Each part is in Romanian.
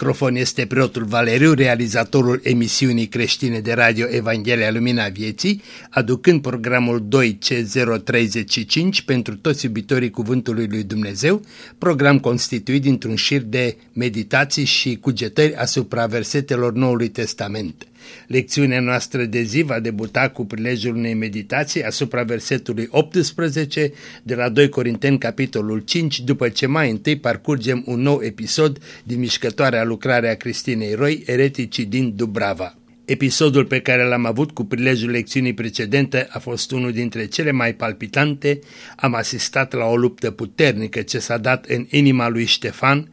La microfon este preotul Valeriu, realizatorul emisiunii creștine de radio Evanghelia Lumina Vieții, aducând programul 2C035 pentru toți iubitorii Cuvântului Lui Dumnezeu, program constituit dintr-un șir de meditații și cugetări asupra versetelor Noului Testament. Lecțiunea noastră de zi va debuta cu prilejul unei meditații asupra versetului 18 de la 2 Corinteni capitolul 5, după ce mai întâi parcurgem un nou episod din mișcătoarea lucrare a Cristinei Roy, ereticii din Dubrava. Episodul pe care l-am avut cu prilejul lecțiunii precedente a fost unul dintre cele mai palpitante. Am asistat la o luptă puternică ce s-a dat în inima lui Ștefan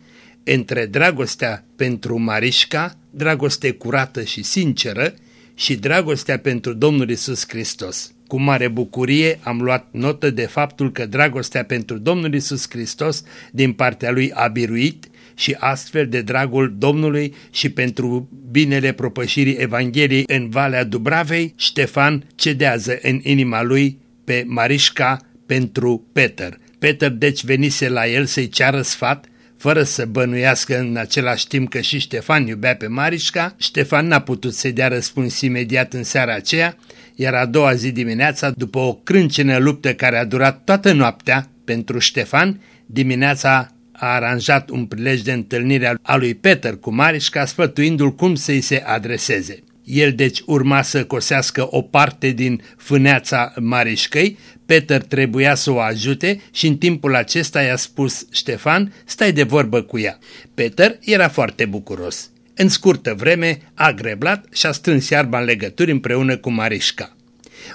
între dragostea pentru Marișca, dragoste curată și sinceră, și dragostea pentru Domnul Isus Hristos. Cu mare bucurie am luat notă de faptul că dragostea pentru Domnul Isus Hristos din partea lui a biruit și astfel de dragul Domnului și pentru binele propășirii Evangheliei în Valea Dubravei, Ștefan cedează în inima lui pe Marișca pentru Peter. Peter deci venise la el să-i ceară sfat, fără să bănuiască în același timp că și Ștefan iubea pe Marișca, Ștefan n-a putut să dea răspuns imediat în seara aceea, iar a doua zi dimineața, după o crâncenă luptă care a durat toată noaptea pentru Ștefan, dimineața a aranjat un prilej de întâlnire a lui Peter cu Marișca, sfătuindu-l cum să-i se adreseze. El deci urma să cosească o parte din fâneața Marișcăi, Peter trebuia să o ajute și în timpul acesta i-a spus Ștefan, stai de vorbă cu ea. Peter era foarte bucuros. În scurtă vreme a greblat și a strâns iarba în legături împreună cu Marișca.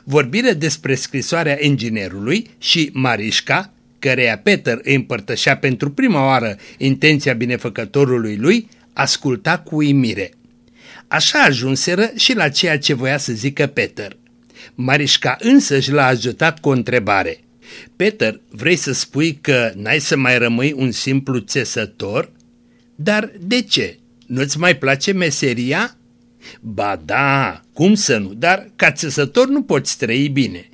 Vorbire despre scrisoarea inginerului și Marișca, căreia Peter îi împărtășea pentru prima oară intenția binefăcătorului lui, asculta cu uimire. Așa ajunseră și la ceea ce voia să zică Peter. Marișca însăși l-a ajutat cu o întrebare. Peter, vrei să spui că n-ai să mai rămâi un simplu țesător? Dar de ce? Nu-ți mai place meseria? Ba da, cum să nu, dar ca țesător nu poți trăi bine.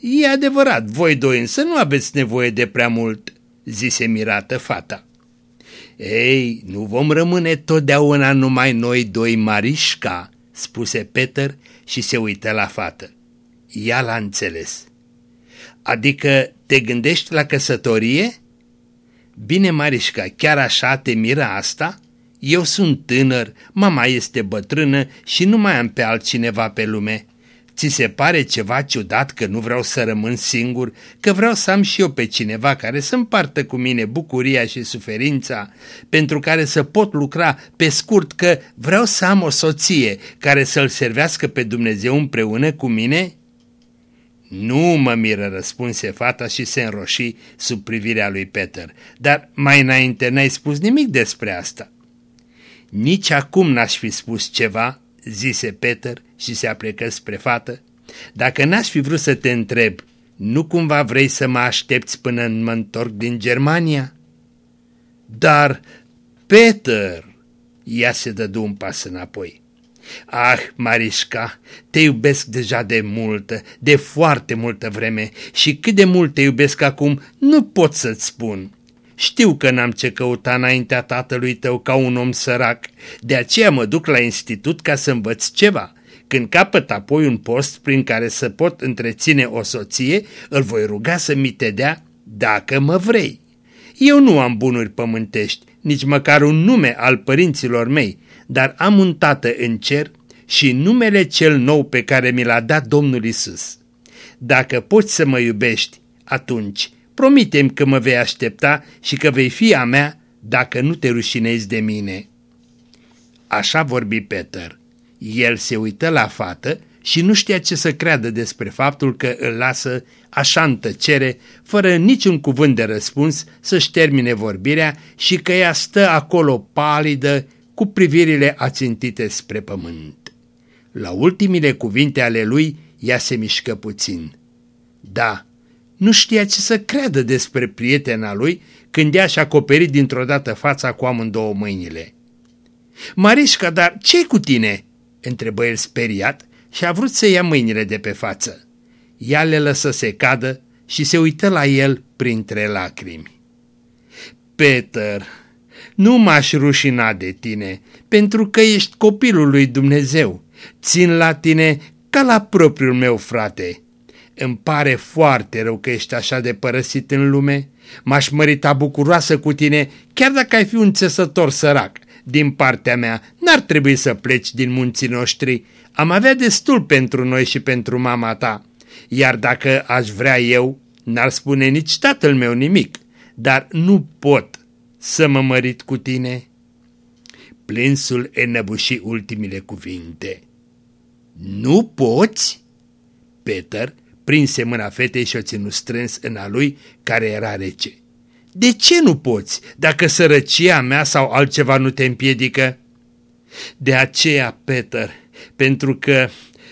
E adevărat, voi doi însă nu aveți nevoie de prea mult, zise mirată fata. Ei, nu vom rămâne totdeauna numai noi doi Marișca, spuse Peter și se uită la fată. Ea l-a înțeles. Adică te gândești la căsătorie? Bine, Marișca, chiar așa te miră asta? Eu sunt tânăr, mama este bătrână și nu mai am pe altcineva pe lume. Ți se pare ceva ciudat că nu vreau să rămân singur, că vreau să am și eu pe cineva care să împartă cu mine bucuria și suferința, pentru care să pot lucra pe scurt că vreau să am o soție care să-L servească pe Dumnezeu împreună cu mine? Nu mă miră, răspunse fata și se înroși sub privirea lui Peter, dar mai înainte n-ai spus nimic despre asta. Nici acum n-aș fi spus ceva, zise Peter și se aplecă spre fată. Dacă n-aș fi vrut să te întreb, nu cumva vrei să mă aștepți până mă întorc din Germania? Dar, Peter, ea se dădu un pas înapoi. Ah, Marișca, te iubesc deja de multă, de foarte multă vreme și cât de mult te iubesc acum nu pot să-ți spun. Știu că n-am ce căuta înaintea tatălui tău ca un om sărac, de aceea mă duc la institut ca să învăț ceva. Când capăt apoi un post prin care să pot întreține o soție, îl voi ruga să mi te dea dacă mă vrei. Eu nu am bunuri pământești, nici măcar un nume al părinților mei, dar am un tată în cer și numele cel nou pe care mi l-a dat Domnul Isus. Dacă poți să mă iubești, atunci promitem că mă vei aștepta și că vei fi a mea dacă nu te rușinezi de mine. Așa vorbi Peter. El se uită la fată și nu știa ce să creadă despre faptul că îl lasă așa în tăcere, fără niciun cuvânt de răspuns, să-și termine vorbirea și că ea stă acolo palidă, cu privirile ațintite spre pământ. La ultimile cuvinte ale lui, ea se mișcă puțin. Da, nu știa ce să creadă despre prietena lui când ea și-a acoperit dintr-o dată fața cu amândouă mâinile. Marișca, dar ce cu tine?" întrebă el speriat și a vrut să ia mâinile de pe față. Ea le lăsă să cadă și se uită la el printre lacrimi. Peter, nu m-aș rușina de tine, pentru că ești copilul lui Dumnezeu. Țin la tine ca la propriul meu frate. Îmi pare foarte rău că ești așa de părăsit în lume. M-aș mărita bucuroasă cu tine, chiar dacă ai fi un țesător sărac. Din partea mea, n-ar trebui să pleci din munții noștri. Am avea destul pentru noi și pentru mama ta. Iar dacă aș vrea eu, n-ar spune nici tatăl meu nimic. Dar nu pot să mă mărit cu tine. Plânsul înăbuși ultimile cuvinte. Nu poți? Peter prinse mâna fetei și o ținu strâns în a lui, care era rece. De ce nu poți, dacă sărăcia mea sau altceva nu te împiedică? De aceea, Peter, pentru că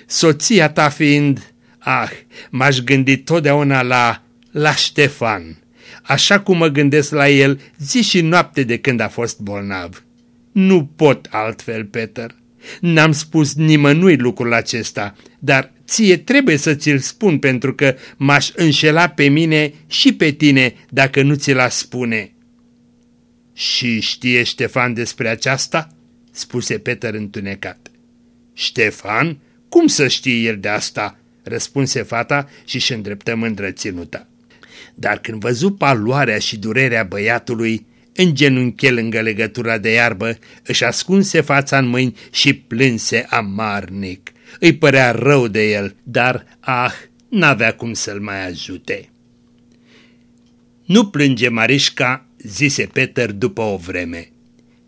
soția ta fiind, ah, m-aș gândi totdeauna la, la Ștefan, așa cum mă gândesc la el zi și noapte de când a fost bolnav. Nu pot altfel, Peter. N-am spus nimănui lucrul acesta, dar ție trebuie să ți-l spun pentru că m-aș înșela pe mine și pe tine dacă nu ți-l spune. Și știe Ștefan despre aceasta? spuse Peter întunecat. Ștefan? Cum să știe el de asta? răspunse fata și-și îndreptă mândră ținuta. Dar când văzu paloarea și durerea băiatului, îngenunche lângă legătura de iarbă, își ascunse fața în mâini și plânse amarnic. Îi părea rău de el, dar, ah, n-avea cum să-l mai ajute. Nu plânge, Marișca, zise Peter după o vreme.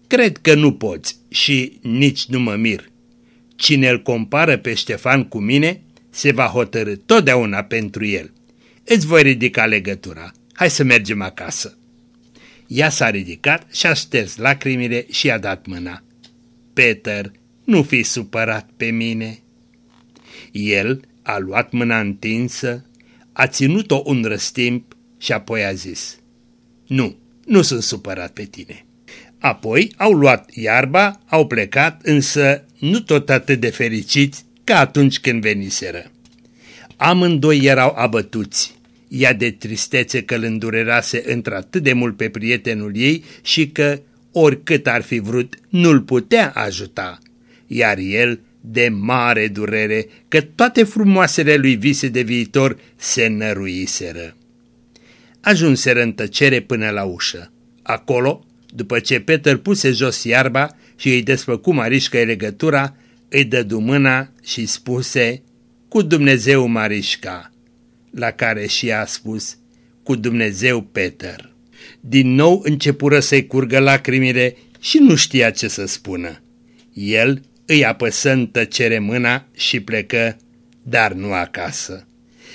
Cred că nu poți și nici nu mă mir. Cine îl compară pe Ștefan cu mine, se va hotărâ totdeauna pentru el. Îți voi ridica legătura. Hai să mergem acasă. Ea s-a ridicat și a șters lacrimile și a dat mâna. Peter, nu fi supărat pe mine. El a luat mâna întinsă, a ținut-o un răstimp și apoi a zis, Nu, nu sunt supărat pe tine. Apoi au luat iarba, au plecat, însă nu tot atât de fericiți ca atunci când veniseră. Amândoi erau abătuți, ea de tristețe că îl îndurerase într-atât de mult pe prietenul ei și că, oricât ar fi vrut, nu-l putea ajuta, iar el de mare durere că toate frumoasele lui vise de viitor se năruiseră. Ajunseră în tăcere până la ușă. Acolo, după ce Peter puse jos iarba și îi desfăcu Marișca legătura, îi dădu mâna și spuse, Cu Dumnezeu, Marișca! La care și ea a spus, Cu Dumnezeu, Peter! Din nou începură să-i curgă lacrimile și nu știa ce să spună. El îi apăsă în tăcere mâna și plecă, dar nu acasă.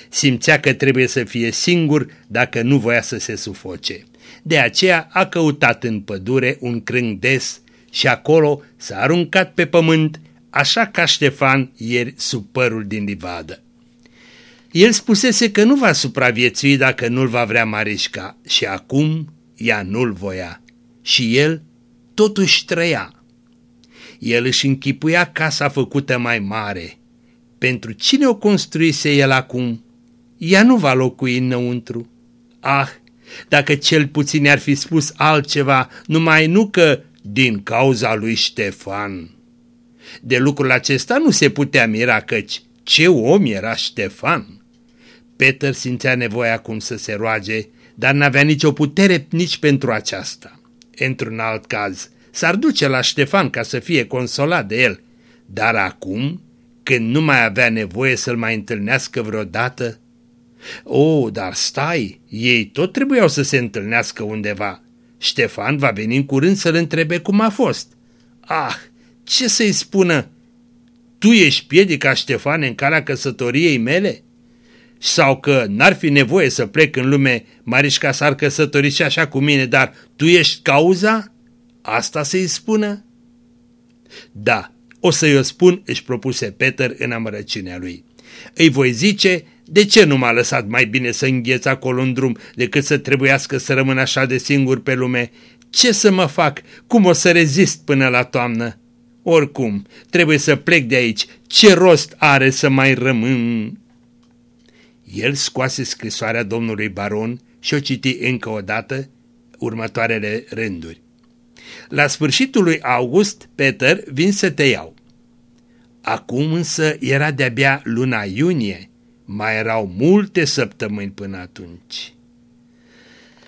Simțea că trebuie să fie singur dacă nu voia să se sufoce. De aceea a căutat în pădure un crâng des și acolo s-a aruncat pe pământ, așa ca Ștefan ieri sub părul din livadă. El spusese că nu va supraviețui dacă nu-l va vrea Marișca și acum ea nu-l voia. Și el totuși trăia. El își închipuia casa făcută mai mare. Pentru cine o construise el acum? Ea nu va locui înăuntru. Ah, dacă cel puțin ar fi spus altceva, numai nu că din cauza lui Ștefan. De lucrul acesta nu se putea mira căci ce om era Ștefan. Peter simțea nevoia acum să se roage, dar n-avea nicio putere nici pentru aceasta. Într-un alt caz, s-ar duce la Ștefan ca să fie consolat de el, dar acum, când nu mai avea nevoie să-l mai întâlnească vreodată, o, oh, dar stai, ei tot trebuiau să se întâlnească undeva. Ștefan va veni în curând să-l întrebe cum a fost. Ah, ce să-i spună? Tu ești piedica, Ștefan, în calea căsătoriei mele? Sau că n-ar fi nevoie să plec în lume, Marișca s-ar căsători și așa cu mine, dar tu ești cauza? Asta să-i spună? Da, o să-i o spun, își propuse Peter în amărăciunea lui. Îi voi zice, de ce nu m-a lăsat mai bine să îngheț acolo în drum decât să trebuiască să rămân așa de singur pe lume? Ce să mă fac? Cum o să rezist până la toamnă? Oricum, trebuie să plec de aici. Ce rost are să mai rămân? El scoase scrisoarea domnului baron și o citi încă o dată următoarele rânduri. La sfârșitul lui august, Peter, vin să te iau. Acum însă era de-abia luna iunie, mai erau multe săptămâni până atunci.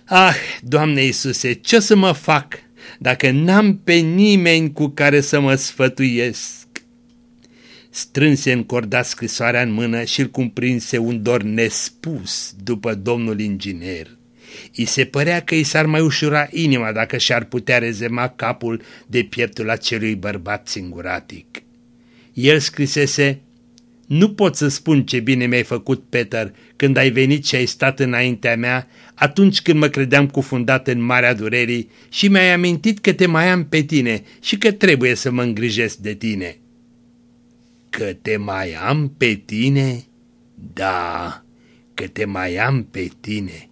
Ah, Doamne Iisuse, ce să mă fac dacă n-am pe nimeni cu care să mă sfătuiesc? Strânse încordat scrisoarea în mână și îl cumprinse un dor nespus după domnul inginer. I se părea că i s-ar mai ușura inima dacă și-ar putea rezema capul de pieptul acelui bărbat singuratic. El scrisese, Nu pot să spun ce bine mi-ai făcut, Peter, când ai venit și ai stat înaintea mea, atunci când mă credeam cufundat în marea durerii și mi-ai amintit că te mai am pe tine și că trebuie să mă îngrijesc de tine. Că te mai am pe tine? Da, că te mai am pe tine.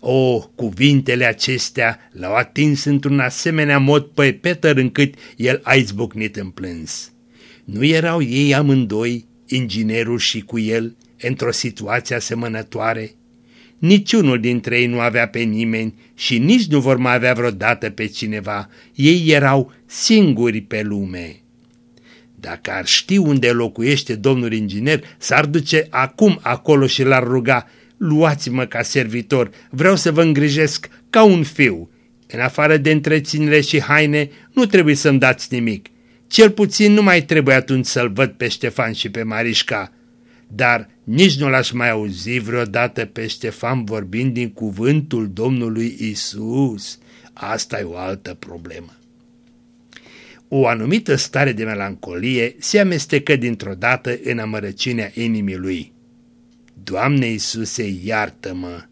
O, cuvintele acestea l-au atins într-un asemenea mod pe Peter încât el a izbucnit în plâns. Nu erau ei amândoi, inginerul și cu el, într-o situație asemănătoare? Niciunul dintre ei nu avea pe nimeni și nici nu vor mai avea vreodată pe cineva. Ei erau singuri pe lume. Dacă ar ști unde locuiește domnul inginer, s-ar duce acum acolo și l-ar ruga, luați-mă ca servitor, vreau să vă îngrijesc ca un fiu. În afară de întreținere și haine, nu trebuie să-mi dați nimic. Cel puțin nu mai trebuie atunci să-l văd pe Ștefan și pe Marișca. Dar nici nu l-aș mai auzi vreodată pe Ștefan vorbind din cuvântul Domnului Isus. Asta e o altă problemă. O anumită stare de melancolie se amestecă dintr-o dată în amărăciunea inimii lui. Doamne Iisuse, iartă-mă!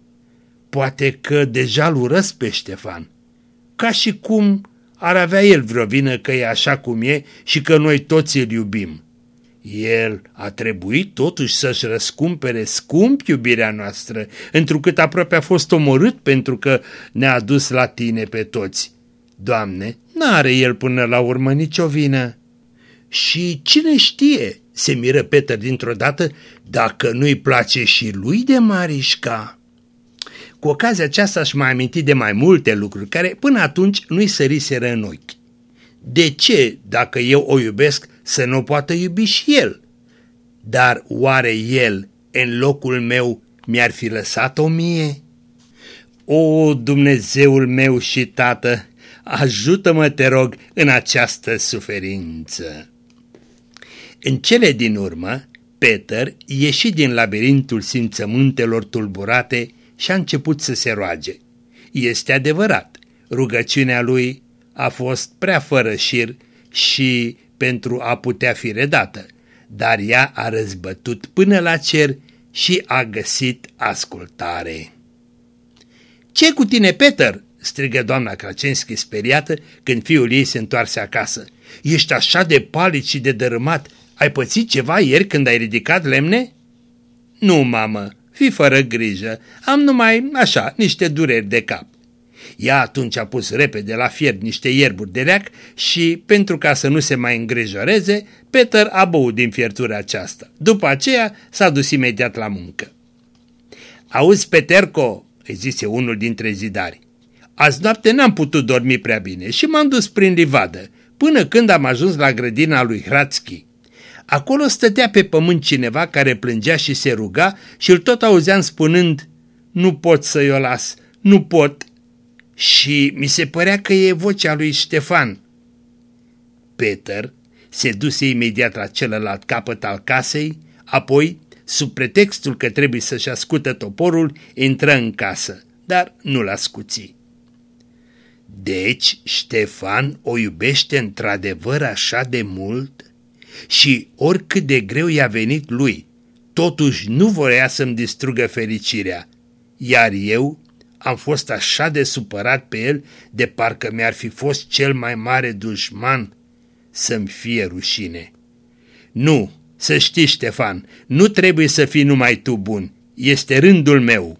Poate că deja-l urăsc pe Ștefan, ca și cum ar avea el vreo vină că e așa cum e și că noi toți îl iubim. El a trebuit totuși să-și răscumpere scump iubirea noastră, întrucât aproape a fost omorât pentru că ne-a dus la tine pe toți. Doamne, n-are el până la urmă nicio vină. Și cine știe, se miră Peter dintr-o dată, dacă nu-i place și lui de Marișca. Cu ocazia aceasta aș mai aminti de mai multe lucruri care până atunci nu-i săriseră în ochi. De ce, dacă eu o iubesc, să nu poată iubi și el? Dar oare el, în locul meu, mi-ar fi lăsat-o mie? O, Dumnezeul meu și Tată, ajută-mă, te rog, în această suferință. În cele din urmă, Peter ieși din labirintul simțământelor tulburate și a început să se roage. Este adevărat, rugăciunea lui a fost prea fără șir și pentru a putea fi redată, dar ea a răzbătut până la cer și a găsit ascultare. Ce cu tine, Peter?" Strigă doamna Kracenski speriată când fiul ei se întoarse acasă. Ești așa de palid și de dărâmat. Ai pățit ceva ieri când ai ridicat lemne?" Nu, mamă, fi fără grijă. Am numai, așa, niște dureri de cap." Ea atunci a pus repede la fier niște ierburi de leac și, pentru ca să nu se mai îngrijoreze, Peter a băut din fiertura aceasta. După aceea s-a dus imediat la muncă. Auzi, Peterco, îi zise unul dintre zidari, azi noapte n-am putut dormi prea bine și m-am dus prin livadă, până când am ajuns la grădina lui Hrațchi. Acolo stătea pe pământ cineva care plângea și se ruga și îl tot auzeam spunând, nu pot să-i o las, nu pot, și mi se părea că e vocea lui Ștefan. Peter se duse imediat la celălalt capăt al casei, apoi, sub pretextul că trebuie să-și ascută toporul, intră în casă, dar nu l-a scuțit. Deci Ștefan o iubește într-adevăr așa de mult? Și oricât de greu i-a venit lui, totuși nu voia să-mi distrugă fericirea, iar eu am fost așa de supărat pe el de parcă mi-ar fi fost cel mai mare dușman să-mi fie rușine. Nu, să știi, Ștefan, nu trebuie să fii numai tu bun, este rândul meu.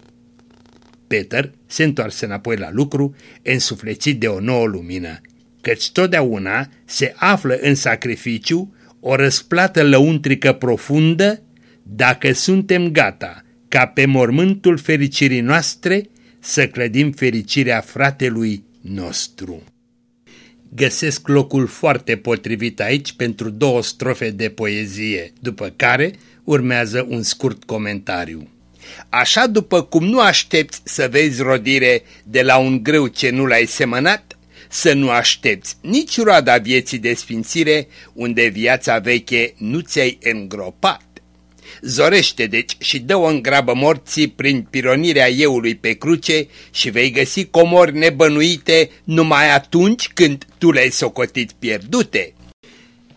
Peter se întoarse înapoi la lucru, însuflețit de o nouă lumină, căci totdeauna se află în sacrificiu o răsplată lăuntrică profundă dacă suntem gata ca pe mormântul fericirii noastre să clădim fericirea fratelui nostru. Găsesc locul foarte potrivit aici pentru două strofe de poezie, după care urmează un scurt comentariu. Așa după cum nu aștepți să vezi rodire de la un grâu ce nu l-ai semănat, să nu aștepți nici roada vieții de sfințire unde viața veche nu ți-ai îngropat. Zorește deci și dă-o în grabă morții prin pironirea euului pe cruce și vei găsi comori nebănuite numai atunci când tu le-ai socotit pierdute.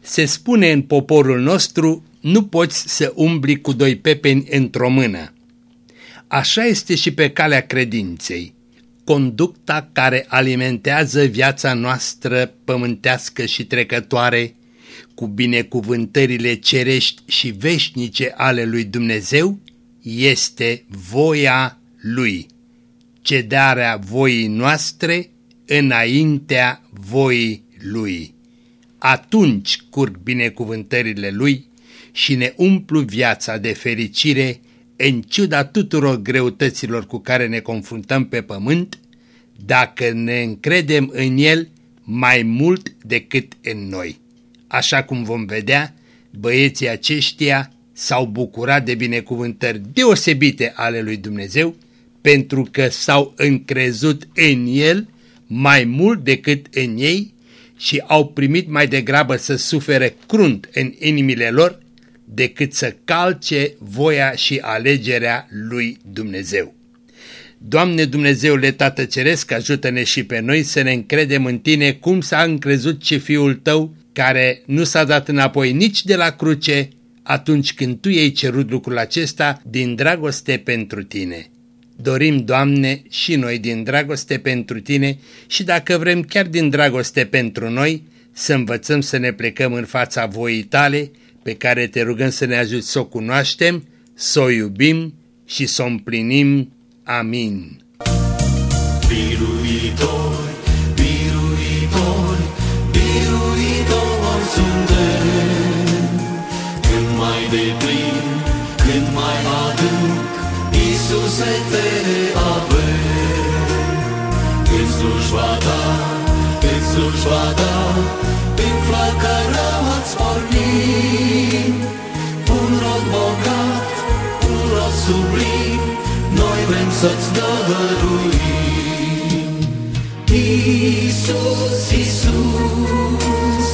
Se spune în poporul nostru, nu poți să umbli cu doi pepeni într-o mână. Așa este și pe calea credinței, conducta care alimentează viața noastră pământească și trecătoare, cu binecuvântările cerești și veșnice ale lui Dumnezeu, este voia Lui, cedarea voii noastre înaintea voii Lui. Atunci curg binecuvântările Lui și ne umplu viața de fericire în ciuda tuturor greutăților cu care ne confruntăm pe pământ, dacă ne încredem în El mai mult decât în noi. Așa cum vom vedea, băieții aceștia s-au bucurat de binecuvântări deosebite ale lui Dumnezeu pentru că s-au încrezut în El mai mult decât în ei și au primit mai degrabă să sufere crunt în inimile lor decât să calce voia și alegerea lui Dumnezeu. Doamne Dumnezeule Tată Ceresc, ajută-ne și pe noi să ne încredem în Tine cum s-a încrezut și Fiul Tău, care nu s-a dat înapoi nici de la cruce atunci când Tu i-ai cerut lucrul acesta din dragoste pentru Tine. Dorim, Doamne, și noi din dragoste pentru Tine și dacă vrem chiar din dragoste pentru noi, să învățăm să ne plecăm în fața voii Tale, pe care te rugăm să ne ajuți să o cunoaștem, să o iubim și să o împlinim. Amin. Biruitor, biruitor, biruitor suntem, când mai deplin, când mai adânc, Iisuse te avem. În slujba ta, în slujba ta, în flăcăra ați pornit, un rod bogat, un rod sublim, noi vrem să-ți dăruim. Iisus, Iisus, Iisus,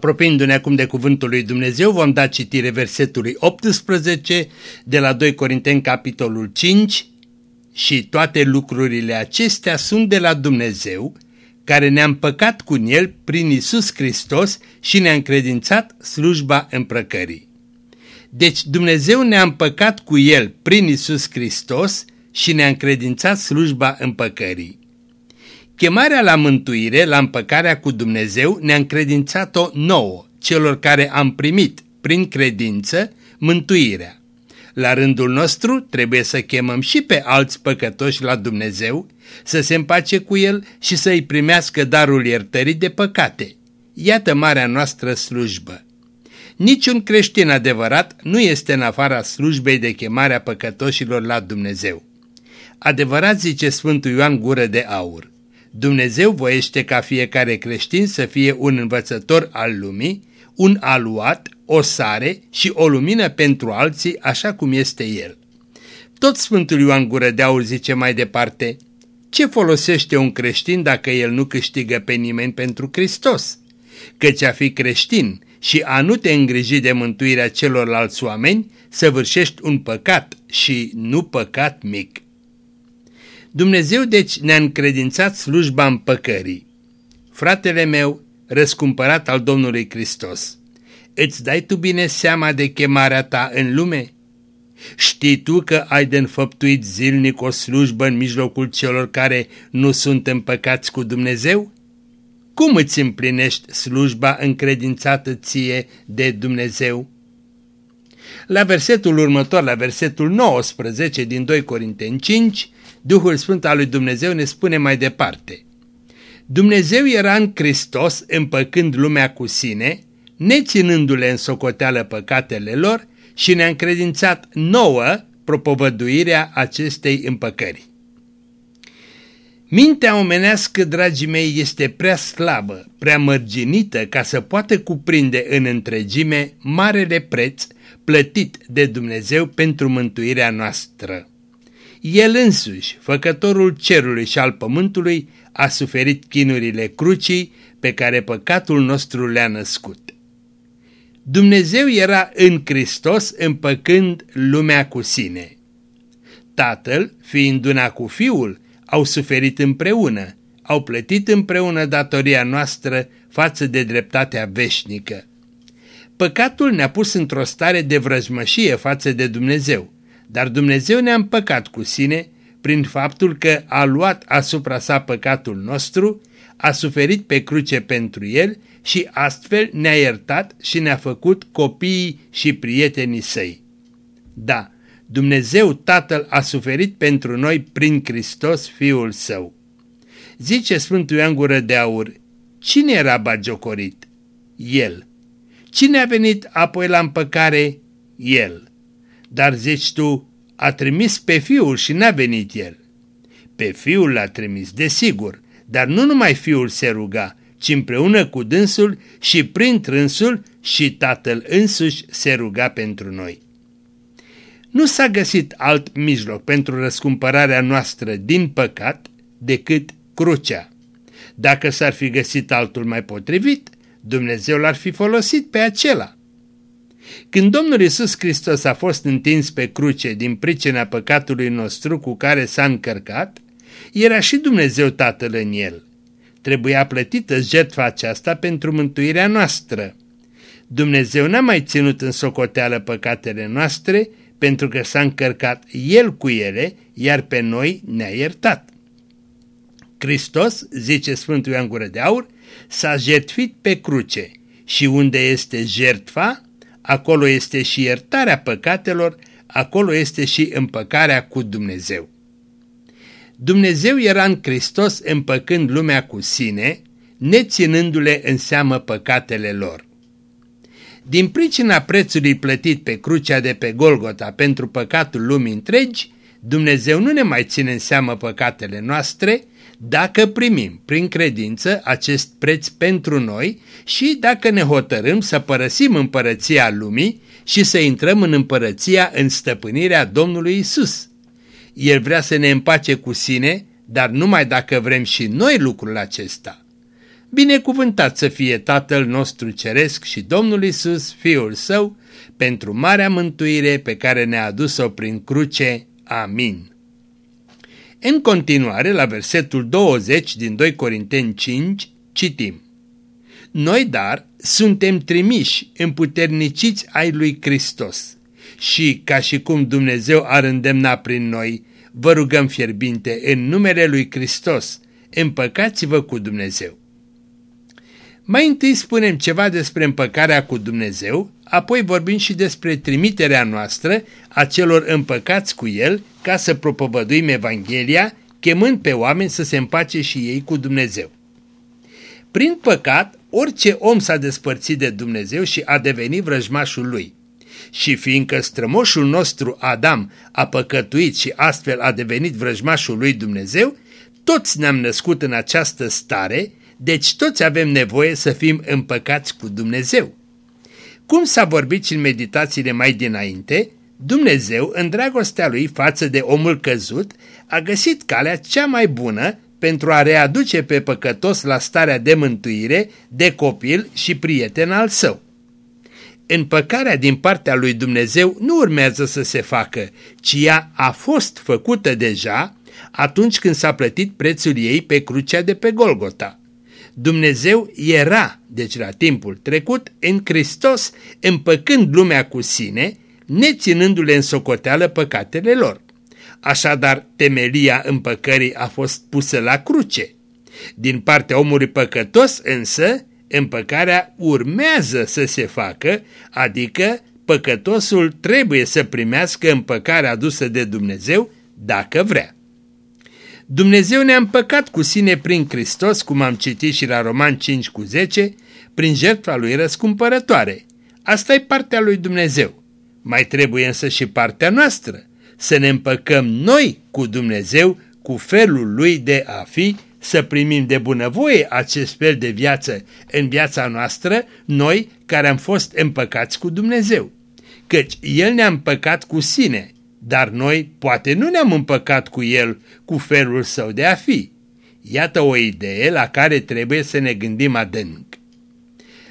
Apropiindu-ne acum de cuvântul lui Dumnezeu, vom da citire versetului 18 de la 2 Corinteni, capitolul 5, și toate lucrurile acestea sunt de la Dumnezeu, care ne-a împăcat cu El prin Isus Hristos și ne-a încredințat slujba împrăcării. Deci Dumnezeu ne-a împăcat cu El prin Isus Hristos și ne-a încredințat slujba împăcării. Chemarea la mântuire, la împăcarea cu Dumnezeu, ne-a încredințat-o nouă, celor care am primit, prin credință, mântuirea. La rândul nostru trebuie să chemăm și pe alți păcătoși la Dumnezeu, să se împace cu El și să îi primească darul iertării de păcate. Iată marea noastră slujbă. Niciun creștin adevărat nu este în afara slujbei de chemare a păcătoșilor la Dumnezeu. Adevărat zice Sfântul Ioan Gură de Aur. Dumnezeu voiește ca fiecare creștin să fie un învățător al lumii, un aluat, o sare și o lumină pentru alții așa cum este El. Tot Sfântul Ioan Gură de Aur zice mai departe, ce folosește un creștin dacă el nu câștigă pe nimeni pentru Hristos? Căci a fi creștin și a nu te îngriji de mântuirea celorlalți oameni, săvârșești un păcat și nu păcat mic. Dumnezeu deci ne-a încredințat slujba împăcării. Fratele meu, răscumpărat al Domnului Hristos, îți dai tu bine seama de chemarea ta în lume? Știi tu că ai de înfăptuit zilnic o slujbă în mijlocul celor care nu sunt împăcați cu Dumnezeu? cum îți împlinești slujba încredințată ție de Dumnezeu? La versetul următor, la versetul 19 din 2 Corinteni 5, Duhul Sfânt al lui Dumnezeu ne spune mai departe. Dumnezeu era în Hristos împăcând lumea cu sine, neținându-le în socoteală păcatele lor și ne-a încredințat nouă propovăduirea acestei împăcări. Mintea omenească, dragii mei, este prea slabă, prea mărginită ca să poată cuprinde în întregime marele preț plătit de Dumnezeu pentru mântuirea noastră. El însuși, făcătorul cerului și al pământului, a suferit chinurile crucii pe care păcatul nostru le-a născut. Dumnezeu era în Hristos împăcând lumea cu sine. Tatăl, fiind una cu Fiul, au suferit împreună, au plătit împreună datoria noastră față de dreptatea veșnică. Păcatul ne-a pus într-o stare de vrăjmășie față de Dumnezeu, dar Dumnezeu ne-a împăcat cu sine prin faptul că a luat asupra sa păcatul nostru, a suferit pe cruce pentru el și astfel ne-a iertat și ne-a făcut copiii și prietenii săi. Da, Dumnezeu Tatăl a suferit pentru noi prin Hristos Fiul Său. Zice Sfântul Ioan Gură de Aur, cine era bagiocorit? El. Cine a venit apoi la împăcare? El. Dar zici tu, a trimis pe Fiul și n-a venit El. Pe Fiul l-a trimis, desigur, dar nu numai Fiul se ruga, ci împreună cu dânsul și prin trânsul și Tatăl însuși se ruga pentru noi. Nu s-a găsit alt mijloc pentru răscumpărarea noastră din păcat decât crucea. Dacă s-ar fi găsit altul mai potrivit, Dumnezeu l-ar fi folosit pe acela. Când Domnul Isus Hristos a fost întins pe cruce din pricina păcatului nostru cu care s-a încărcat, era și Dumnezeu Tatăl în el. Trebuia plătită jertfa aceasta pentru mântuirea noastră. Dumnezeu n-a mai ținut în socoteală păcatele noastre, pentru că s-a încărcat El cu ele, iar pe noi ne-a iertat. Hristos, zice Sfântul Ioan Gură de Aur, s-a jertfit pe cruce și unde este jertfa, acolo este și iertarea păcatelor, acolo este și împăcarea cu Dumnezeu. Dumnezeu era în Hristos împăcând lumea cu sine, neținându-le în seamă păcatele lor. Din pricina prețului plătit pe crucea de pe Golgota pentru păcatul lumii întregi, Dumnezeu nu ne mai ține în seamă păcatele noastre dacă primim prin credință acest preț pentru noi și dacă ne hotărâm să părăsim împărăția lumii și să intrăm în împărăția în stăpânirea Domnului Isus. El vrea să ne împace cu sine, dar numai dacă vrem și noi lucrul acesta. Binecuvântat să fie Tatăl nostru Ceresc și Domnul Isus, Fiul Său, pentru marea mântuire pe care ne-a adus-o prin cruce. Amin. În continuare, la versetul 20 din 2 Corinteni 5, citim. Noi, dar, suntem trimiși, împuterniciți ai lui Hristos și, ca și cum Dumnezeu ar îndemna prin noi, vă rugăm fierbinte în numele lui Hristos, împăcați-vă cu Dumnezeu. Mai întâi spunem ceva despre împăcarea cu Dumnezeu, apoi vorbim și despre trimiterea noastră a celor împăcați cu El ca să propovăduim Evanghelia, chemând pe oameni să se împace și ei cu Dumnezeu. Prin păcat, orice om s-a despărțit de Dumnezeu și a devenit vrăjmașul lui. Și fiindcă strămoșul nostru Adam a păcătuit și astfel a devenit vrăjmașul lui Dumnezeu, toți ne-am născut în această stare, deci toți avem nevoie să fim împăcați cu Dumnezeu. Cum s-a vorbit și în meditațiile mai dinainte, Dumnezeu, în dragostea lui față de omul căzut, a găsit calea cea mai bună pentru a readuce pe păcătos la starea de mântuire, de copil și prieten al său. Împăcarea din partea lui Dumnezeu nu urmează să se facă, ci ea a fost făcută deja atunci când s-a plătit prețul ei pe crucea de pe Golgota. Dumnezeu era, deci la timpul trecut, în Hristos, împăcând lumea cu sine, neținându-le în socoteală păcatele lor. Așadar, temelia împăcării a fost pusă la cruce. Din partea omului păcătos însă, împăcarea urmează să se facă, adică păcătosul trebuie să primească împăcarea adusă de Dumnezeu dacă vrea. Dumnezeu ne-a împăcat cu sine prin Hristos, cum am citit și la Roman 5 cu 10, prin jertfa lui răscumpărătoare. Asta e partea lui Dumnezeu. Mai trebuie însă și partea noastră, să ne împăcăm noi cu Dumnezeu, cu felul lui de a fi, să primim de bunăvoie acest fel de viață în viața noastră, noi care am fost împăcați cu Dumnezeu. Căci El ne-a împăcat cu sine, dar noi poate nu ne-am împăcat cu El, cu felul său de a fi. Iată o idee la care trebuie să ne gândim adânc.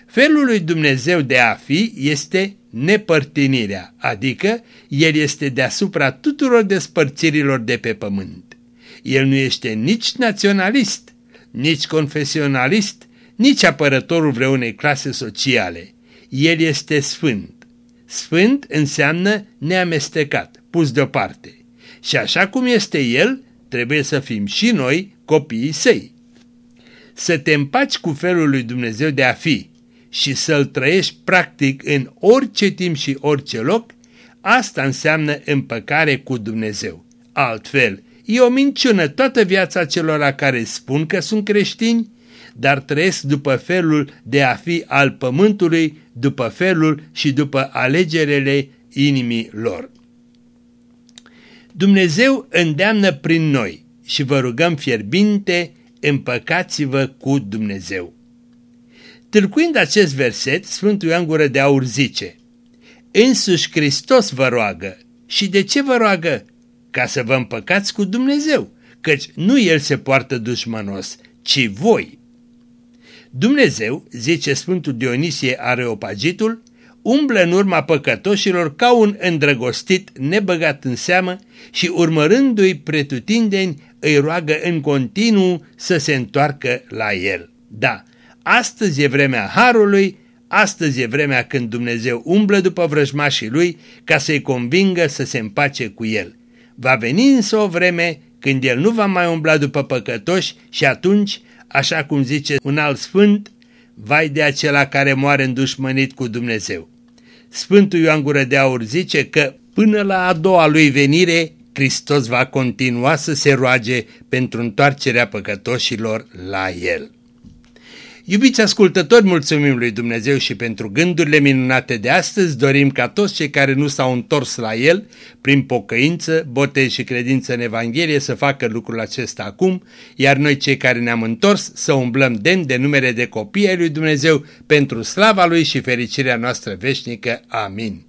Felul lui Dumnezeu de a fi este nepărtinirea, adică El este deasupra tuturor despărțirilor de pe pământ. El nu este nici naționalist, nici confesionalist, nici apărătorul vreunei clase sociale. El este sfânt. Sfânt înseamnă neamestecat, pus deoparte. Și așa cum este El, trebuie să fim și noi copiii săi. Să te împaci cu felul lui Dumnezeu de a fi și să-l trăiești practic în orice timp și orice loc, asta înseamnă împăcare cu Dumnezeu. Altfel, e o minciună toată viața celor care spun că sunt creștini, dar trăiesc după felul de a fi al pământului, după felul și după alegerele inimii lor. Dumnezeu îndeamnă prin noi și vă rugăm fierbinte, împăcați-vă cu Dumnezeu. Tâlcuind acest verset, Sfântul Ioan Gură de Aur zice, Însuși Hristos vă roagă. Și de ce vă roagă? Ca să vă împăcați cu Dumnezeu, căci nu El se poartă dușmanos, ci voi. Dumnezeu, zice Sfântul Dionisie Areopagitul, umblă în urma păcătoșilor ca un îndrăgostit nebăgat în seamă și urmărându-i pretutindeni îi roagă în continuu să se întoarcă la el. Da, astăzi e vremea Harului, astăzi e vremea când Dumnezeu umblă după vrăjmașii lui ca să-i convingă să se împace cu el. Va veni însă o vreme când el nu va mai umbla după păcătoși și atunci, așa cum zice un alt sfânt, vai de acela care moare îndușmănit cu Dumnezeu. Sfântul Ioan Gură de Aur zice că până la a doua lui venire, Hristos va continua să se roage pentru întoarcerea păcătoșilor la El. Iubiți ascultători, mulțumim lui Dumnezeu și pentru gândurile minunate de astăzi. Dorim ca toți cei care nu s-au întors la El, prin pocăință, botez și credință în Evanghelie, să facă lucrul acesta acum, iar noi cei care ne-am întors să umblăm demn de numere de copii ai lui Dumnezeu pentru slava Lui și fericirea noastră veșnică. Amin.